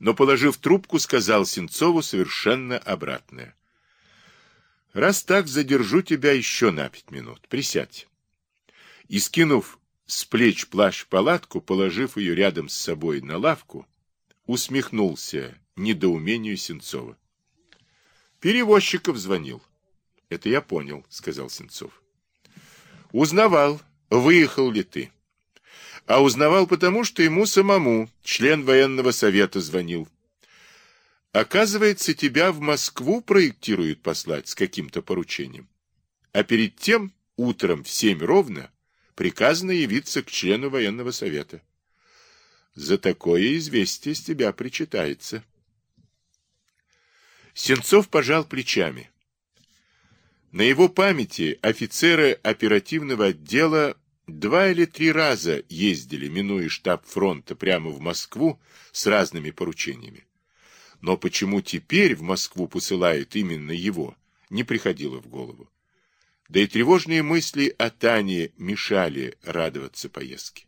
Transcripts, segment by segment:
но, положив трубку, сказал Сенцову совершенно обратное. «Раз так, задержу тебя еще на пять минут. Присядь». И, скинув с плеч плащ-палатку, положив ее рядом с собой на лавку, усмехнулся недоумению Сенцова. Перевозчиков звонил. Это я понял, сказал Сенцов. Узнавал, выехал ли ты. А узнавал потому, что ему самому член военного совета звонил. Оказывается, тебя в Москву проектируют послать с каким-то поручением. А перед тем, утром в семь ровно, приказано явиться к члену военного совета. За такое известие с тебя причитается. Сенцов пожал плечами. На его памяти офицеры оперативного отдела два или три раза ездили, минуя штаб фронта, прямо в Москву с разными поручениями. Но почему теперь в Москву посылают именно его, не приходило в голову. Да и тревожные мысли о Тане мешали радоваться поездке.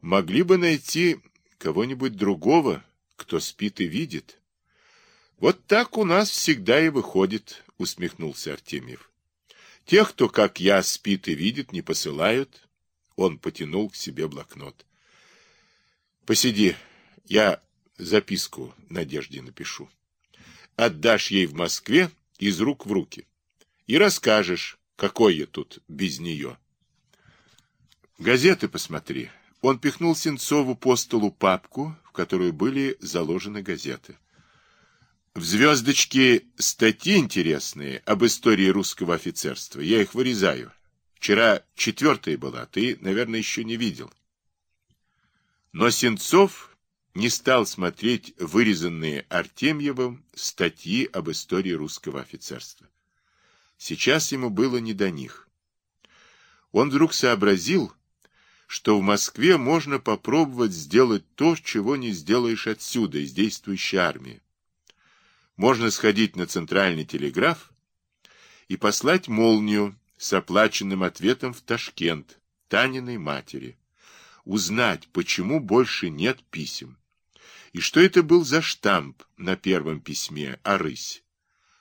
Могли бы найти кого-нибудь другого, кто спит и видит. Вот так у нас всегда и выходит, усмехнулся Артемьев. Тех, кто, как я, спит и видит, не посылают. Он потянул к себе блокнот. Посиди, я записку Надежде напишу. Отдашь ей в Москве из рук в руки и расскажешь, какой я тут без нее. Газеты посмотри. Он пихнул Сенцову по столу папку, в которую были заложены газеты. В звездочке статьи интересные об истории русского офицерства. Я их вырезаю. Вчера четвертая была, ты, наверное, еще не видел. Но Сенцов не стал смотреть вырезанные Артемьевым статьи об истории русского офицерства. Сейчас ему было не до них. Он вдруг сообразил, что в Москве можно попробовать сделать то, чего не сделаешь отсюда, из действующей армии. Можно сходить на центральный телеграф и послать молнию с оплаченным ответом в Ташкент Таниной матери, узнать, почему больше нет писем, и что это был за штамп на первом письме о рысь,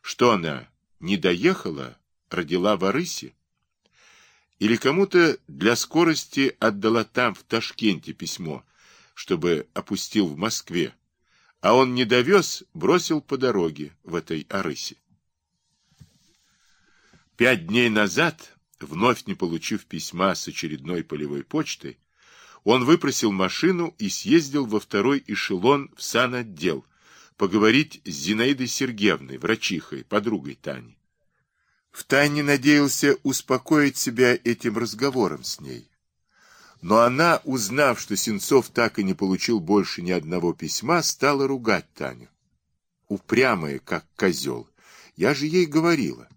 что она не доехала, родила в Арысе? Или кому-то для скорости отдала там, в Ташкенте, письмо, чтобы опустил в Москве, а он не довез, бросил по дороге в этой Арысе. Пять дней назад, вновь не получив письма с очередной полевой почтой, он выпросил машину и съездил во второй эшелон в санотдел, поговорить с Зинаидой Сергеевной, врачихой, подругой Тани. Втайне надеялся успокоить себя этим разговором с ней. Но она, узнав, что Сенцов так и не получил больше ни одного письма, стала ругать Таню. Упрямая, как козел. Я же ей говорила.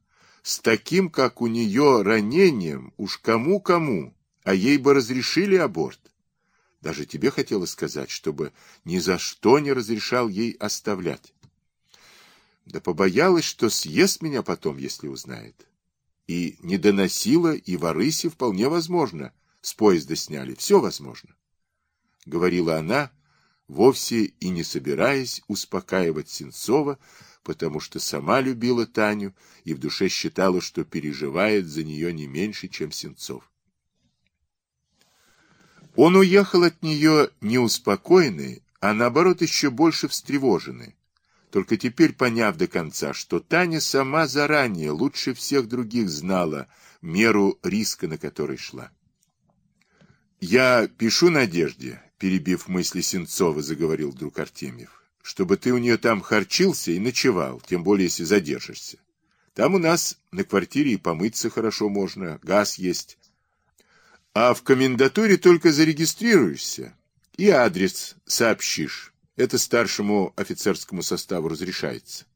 С таким, как у нее, ранением, уж кому-кому, а ей бы разрешили аборт. Даже тебе хотела сказать, чтобы ни за что не разрешал ей оставлять. Да побоялась, что съест меня потом, если узнает. И не доносила, и в Арысе вполне возможно. С поезда сняли, все возможно. Говорила она, вовсе и не собираясь успокаивать Сенцова, потому что сама любила Таню и в душе считала, что переживает за нее не меньше, чем Сенцов. Он уехал от нее не успокоенный, а наоборот еще больше встревоженный. Только теперь поняв до конца, что Таня сама заранее, лучше всех других знала меру риска, на который шла. «Я пишу Надежде», — перебив мысли Сенцова, заговорил вдруг Артемьев, «чтобы ты у нее там харчился и ночевал, тем более если задержишься. Там у нас на квартире и помыться хорошо можно, газ есть, а в комендатуре только зарегистрируешься и адрес сообщишь. Это старшему офицерскому составу разрешается.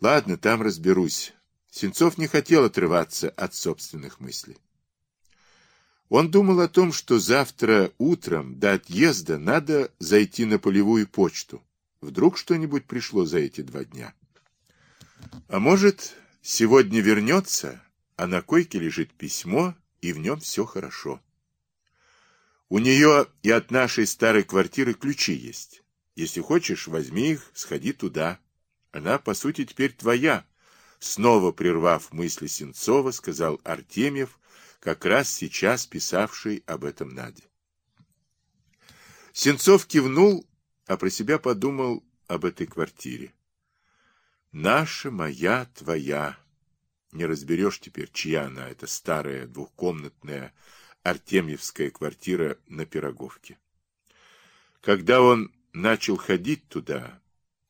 Ладно, там разберусь. Сенцов не хотел отрываться от собственных мыслей. Он думал о том, что завтра утром до отъезда надо зайти на полевую почту. Вдруг что-нибудь пришло за эти два дня. А может, сегодня вернется, а на койке лежит письмо, и в нем все хорошо. У нее и от нашей старой квартиры ключи есть. Если хочешь, возьми их, сходи туда. Она, по сути, теперь твоя. Снова прервав мысли Сенцова, сказал Артемьев, как раз сейчас писавший об этом Наде. Сенцов кивнул, а про себя подумал об этой квартире. Наша, моя, твоя. Не разберешь теперь, чья она, эта старая двухкомнатная артемьевская квартира на Пироговке. Когда он начал ходить туда,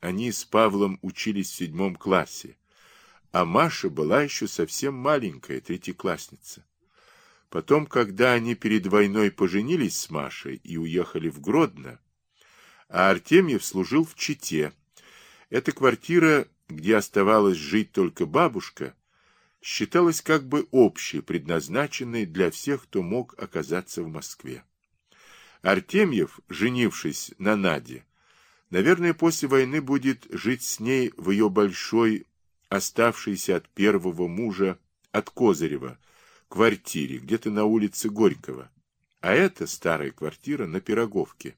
они с Павлом учились в седьмом классе, а Маша была еще совсем маленькая, третьеклассница. Потом, когда они перед войной поженились с Машей и уехали в Гродно, а Артемьев служил в Чите, эта квартира где оставалась жить только бабушка, считалась как бы общей, предназначенной для всех, кто мог оказаться в Москве. Артемьев, женившись на Наде, наверное, после войны будет жить с ней в ее большой, оставшейся от первого мужа, от Козырева, квартире, где-то на улице Горького. А это старая квартира на Пироговке.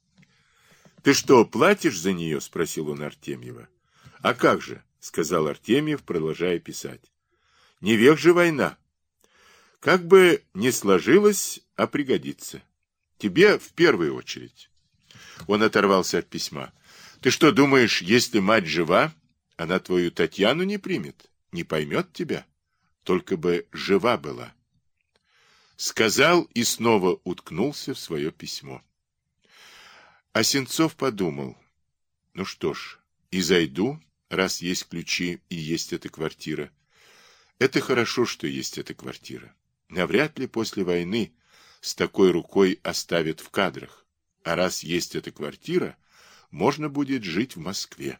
— Ты что, платишь за нее? — спросил он Артемьева. — А как же, — сказал Артемьев, продолжая писать. — Не век же война. Как бы не сложилось, а пригодится. Тебе в первую очередь. Он оторвался от письма. Ты что, думаешь, если мать жива, она твою Татьяну не примет, не поймет тебя? Только бы жива была. Сказал и снова уткнулся в свое письмо. А подумал, ну что ж, и зайду, раз есть ключи и есть эта квартира. Это хорошо, что есть эта квартира. Навряд ли после войны с такой рукой оставят в кадрах. А раз есть эта квартира, можно будет жить в Москве.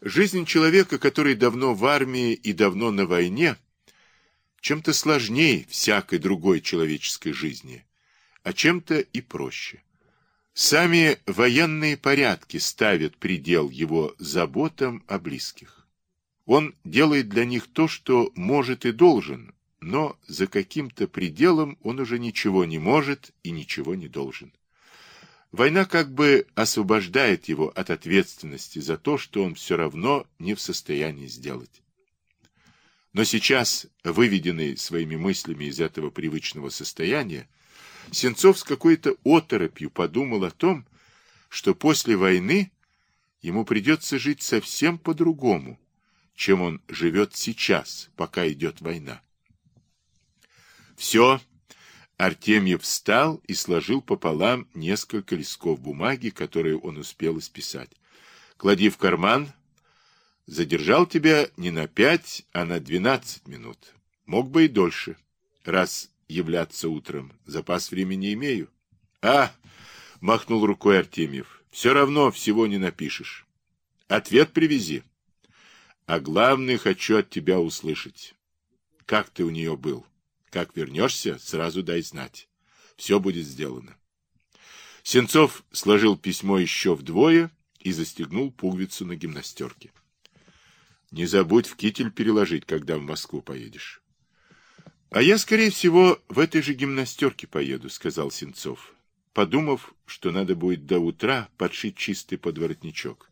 Жизнь человека, который давно в армии и давно на войне, чем-то сложнее всякой другой человеческой жизни, а чем-то и проще. Сами военные порядки ставят предел его заботам о близких. Он делает для них то, что может и должен, но за каким-то пределом он уже ничего не может и ничего не должен. Война как бы освобождает его от ответственности за то, что он все равно не в состоянии сделать. Но сейчас, выведенный своими мыслями из этого привычного состояния, Сенцов с какой-то оторопью подумал о том, что после войны ему придется жить совсем по-другому, чем он живет сейчас, пока идет война. Все. Артемьев встал и сложил пополам несколько листков бумаги, которые он успел исписать. Клади в карман. Задержал тебя не на пять, а на двенадцать минут. Мог бы и дольше, раз являться утром. Запас времени имею. А, махнул рукой Артемьев. Все равно всего не напишешь. Ответ привези. А главное, хочу от тебя услышать. Как ты у нее был? Как вернешься, сразу дай знать. Все будет сделано. Сенцов сложил письмо еще вдвое и застегнул пуговицу на гимнастерке. Не забудь в китель переложить, когда в Москву поедешь. А я, скорее всего, в этой же гимнастерке поеду, сказал Сенцов, подумав, что надо будет до утра подшить чистый подворотничок.